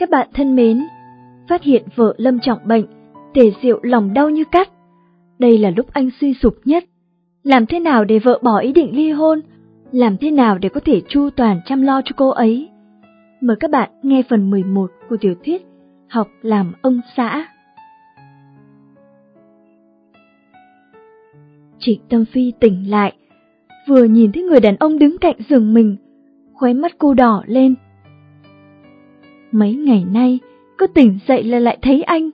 Các bạn thân mến, phát hiện vợ lâm trọng bệnh, tề diệu lòng đau như cắt. Đây là lúc anh suy sụp nhất. Làm thế nào để vợ bỏ ý định ly hôn? Làm thế nào để có thể chu toàn chăm lo cho cô ấy? Mời các bạn nghe phần 11 của tiểu thuyết Học làm ông xã. Trịnh Tâm Phi tỉnh lại, vừa nhìn thấy người đàn ông đứng cạnh giường mình, khóe mắt cô đỏ lên. Mấy ngày nay, cô tỉnh dậy là lại thấy anh.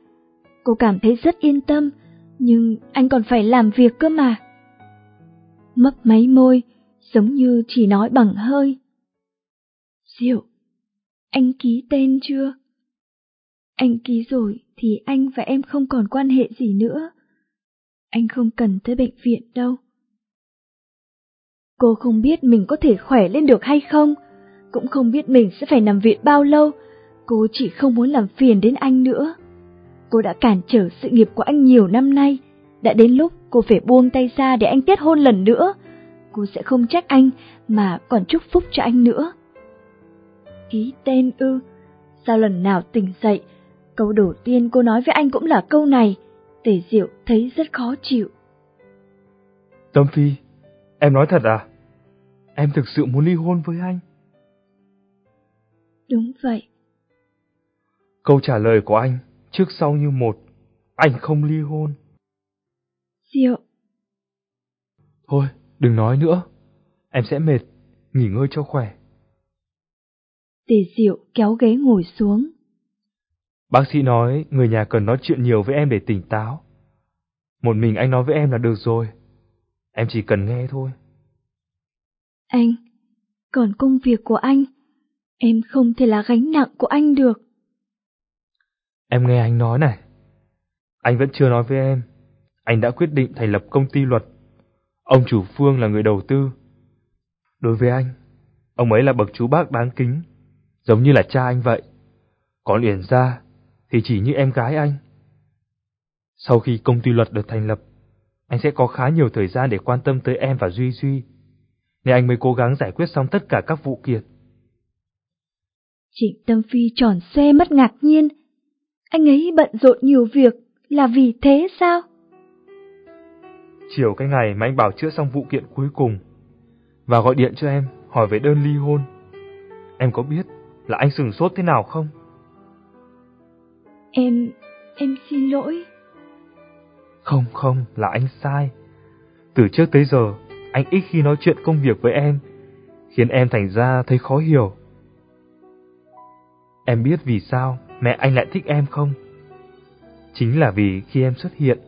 Cô cảm thấy rất yên tâm, nhưng anh còn phải làm việc cơ mà. Mấp máy môi, giống như chỉ nói bằng hơi. Diệu, anh ký tên chưa? Anh ký rồi thì anh và em không còn quan hệ gì nữa. Anh không cần tới bệnh viện đâu. Cô không biết mình có thể khỏe lên được hay không, cũng không biết mình sẽ phải nằm viện bao lâu, cô chỉ không muốn làm phiền đến anh nữa. Cô đã cản trở sự nghiệp của anh nhiều năm nay, đã đến lúc cô phải buông tay ra để anh kết hôn lần nữa. Cô sẽ không trách anh mà còn chúc phúc cho anh nữa. Ký tên ư, sao lần nào tỉnh dậy, câu đầu tiên cô nói với anh cũng là câu này, Tề Diệu thấy rất khó chịu. Tâm Phi, em nói thật à? Em thực sự muốn ly hôn với anh? Đúng vậy. Câu trả lời của anh trước sau như một, anh không ly hôn. Diệu. Thôi, đừng nói nữa, em sẽ mệt, nghỉ ngơi cho khỏe. Tề Diệu kéo ghế ngồi xuống. Bác sĩ nói người nhà cần nói chuyện nhiều với em để tỉnh táo. Một mình anh nói với em là được rồi. Em chỉ cần nghe thôi. Anh, còn công việc của anh, em không thể là gánh nặng của anh được. Em nghe anh nói này. Anh vẫn chưa nói với em. Anh đã quyết định thành lập công ty luật. Ông chủ Phương là người đầu tư. Đối với anh, ông ấy là bậc chú bác đáng kính, giống như là cha anh vậy. Còn Uyển Gia thì chỉ như em gái anh. Sau khi công ty luật được thành lập, anh sẽ có khá nhiều thời gian để quan tâm tới em và Duy Duy, nên anh mới cố gắng giải quyết xong tất cả các vụ kiện. Trịnh Tâm Phi tròn xe mất ngạc nhiên. Anh ấy bận rộn nhiều việc là vì thế sao? Chiều cái ngày mà anh bảo chữa xong vụ kiện cuối cùng và gọi điện cho em hỏi về đơn ly hôn. Em có biết là anh sừng sốt thế nào không? Em... em xin lỗi. Không không, là anh sai. Từ trước tới giờ, anh ít khi nói chuyện công việc với em, khiến em thành ra thấy khó hiểu. Em biết vì sao mẹ anh lại thích em không? Chính là vì khi em xuất hiện,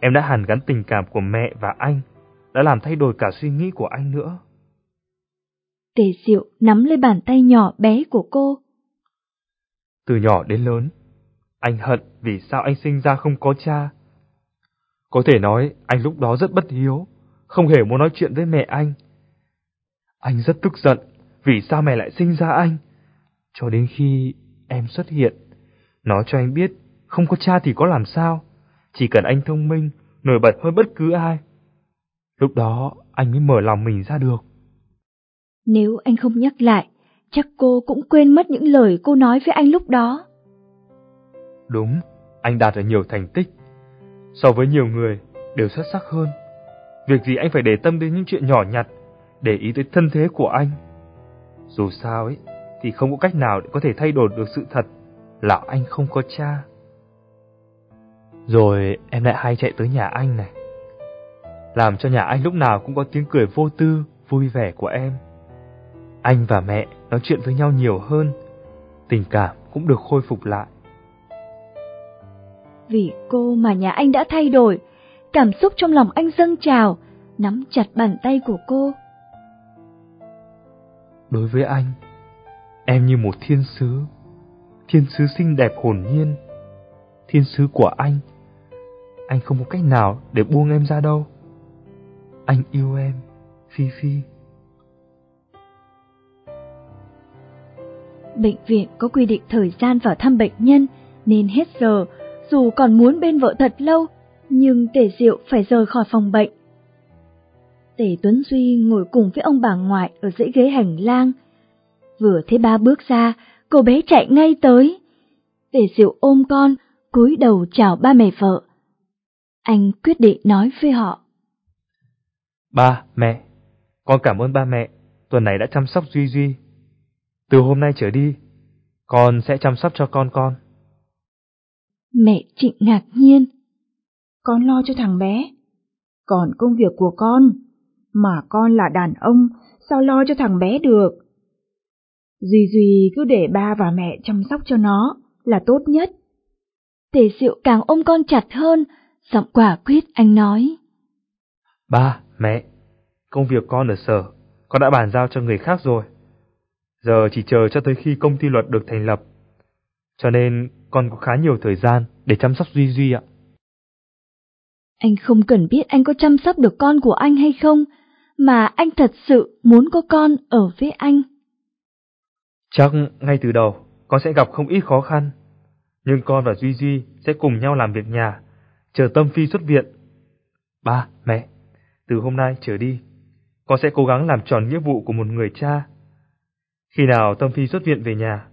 em đã hàn gắn tình cảm của mẹ và anh, đã làm thay đổi cả suy nghĩ của anh nữa. Tề Diệu nắm lấy bàn tay nhỏ bé của cô. Từ nhỏ đến lớn, anh hận vì sao anh sinh ra không có cha. Có thể nói anh lúc đó rất bất hiếu, không hề muốn nói chuyện với mẹ anh. Anh rất tức giận vì sao mẹ lại sinh ra anh. Cho đến khi em xuất hiện, nói cho anh biết không có cha thì có làm sao, chỉ cần anh thông minh, nổi bật hơn bất cứ ai. Lúc đó anh mới mở lòng mình ra được. Nếu anh không nhắc lại, chắc cô cũng quên mất những lời cô nói với anh lúc đó. Đúng, anh đạt được nhiều thành tích. So với nhiều người, đều xuất sắc hơn. Việc gì anh phải để tâm đến những chuyện nhỏ nhặt, để ý tới thân thế của anh. Dù sao ấy, thì không có cách nào để có thể thay đổi được sự thật là anh không có cha. Rồi em lại hay chạy tới nhà anh này. Làm cho nhà anh lúc nào cũng có tiếng cười vô tư, vui vẻ của em. Anh và mẹ nói chuyện với nhau nhiều hơn, tình cảm cũng được khôi phục lại. Vì cô mà nhà anh đã thay đổi, cảm xúc trong lòng anh dâng trào, nắm chặt bàn tay của cô. Đối với anh, em như một thiên sứ, thiên sứ xinh đẹp hồn nhiên, thiên sứ của anh. Anh không có cách nào để buông em ra đâu. Anh yêu em, Phi Phi. Bệnh viện có quy định thời gian vào thăm bệnh nhân nên hết giờ, dù còn muốn bên vợ thật lâu, nhưng Tề Diệu phải rời khỏi phòng bệnh. Tề Tuấn Duy ngồi cùng với ông bà ngoại ở dãy ghế hành lang. Vừa thấy ba bước ra, cô bé chạy ngay tới, Tề Diệu ôm con, cúi đầu chào ba mẹ vợ. Anh quyết định nói với họ. Ba, mẹ, con cảm ơn ba mẹ, tuần này đã chăm sóc Duy Duy. Từ hôm nay trở đi, con sẽ chăm sóc cho con con. Mẹ Trịnh ngạc nhiên. Con lo cho thằng bé. Còn công việc của con, mà con là đàn ông, sao lo cho thằng bé được? Duy Duy cứ để ba và mẹ chăm sóc cho nó là tốt nhất. Tề Diệu càng ôm con chặt hơn, giọng quả quyết anh nói. Ba, mẹ, công việc con ở sở, con đã bàn giao cho người khác rồi. Giờ chỉ chờ cho tới khi công ty luật được thành lập. Cho nên con có khá nhiều thời gian để chăm sóc Duy Duy ạ. Anh không cần biết anh có chăm sóc được con của anh hay không, mà anh thật sự muốn có con ở với anh. Chắc ngay từ đầu con sẽ gặp không ít khó khăn, nhưng con và Duy Duy sẽ cùng nhau làm việc nhà, chờ Tâm Phi xuất viện. Ba, mẹ, từ hôm nay trở đi, con sẽ cố gắng làm tròn nghĩa vụ của một người cha. Khi nào Tâm Phi xuất viện về nhà,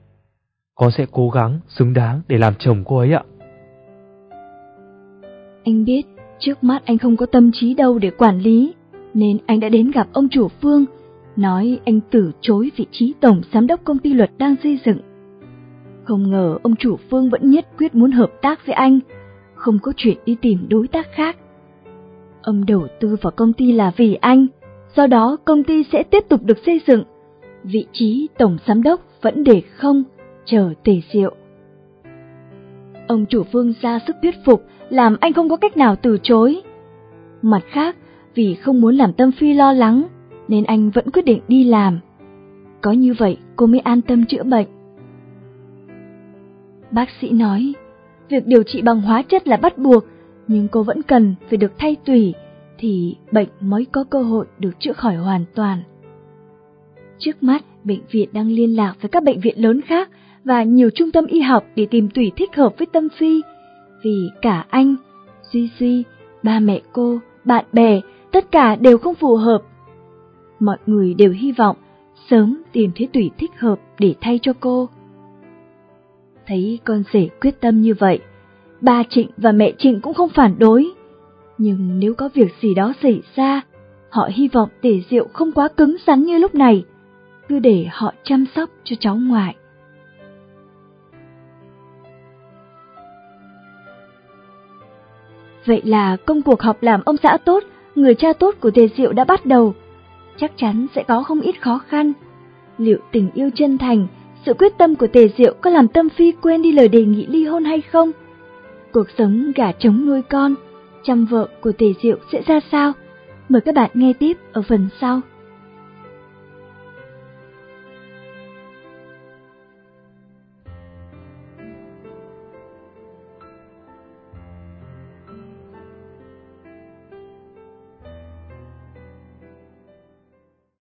con sẽ cố gắng xứng đáng để làm chồng cô ấy ạ. Anh biết trước mắt anh không có tâm trí đâu để quản lý, nên anh đã đến gặp ông chủ Phương, nói anh từ chối vị trí tổng giám đốc công ty luật đang xây dựng. Không ngờ ông chủ Phương vẫn nhất quyết muốn hợp tác với anh, không có chuyện đi tìm đối tác khác. Ông đầu tư vào công ty là vì anh, do đó công ty sẽ tiếp tục được xây dựng. Vị trí tổng giám đốc vẫn để không, chờ tề diệu. Ông chủ Phương ra sức thuyết phục, làm anh không có cách nào từ chối. Mặt khác, vì không muốn làm Tâm Phi lo lắng, nên anh vẫn quyết định đi làm. Có như vậy cô mới an tâm chữa bệnh. Bác sĩ nói, việc điều trị bằng hóa chất là bắt buộc, nhưng cô vẫn cần phải được thay tủy thì bệnh mới có cơ hội được chữa khỏi hoàn toàn. Trước mắt, bệnh viện đang liên lạc với các bệnh viện lớn khác và nhiều trung tâm y học để tìm tủy thích hợp với Tâm Phi, vì cả anh, Duy Duy, ba mẹ cô, bạn bè, tất cả đều không phù hợp. Mọi người đều hy vọng sớm tìm thấy tùy thích hợp để thay cho cô. Thấy con rể quyết tâm như vậy, ba Trịnh và mẹ Trịnh cũng không phản đối. Nhưng nếu có việc gì đó xảy ra, họ hy vọng Tề diệu không quá cứng rắn như lúc này, cứ để họ chăm sóc cho cháu ngoại. Vậy là công cuộc họp làm ông xã tốt, người cha tốt của Tề Diệu đã bắt đầu. Chắc chắn sẽ có không ít khó khăn. Liệu tình yêu chân thành, sự quyết tâm của Tề Diệu có làm Tâm Phi quên đi lời đề nghị ly hôn hay không? Cuộc sống gả trống nuôi con, chăm vợ của Tề Diệu sẽ ra sao? Mời các bạn nghe tiếp ở phần sau.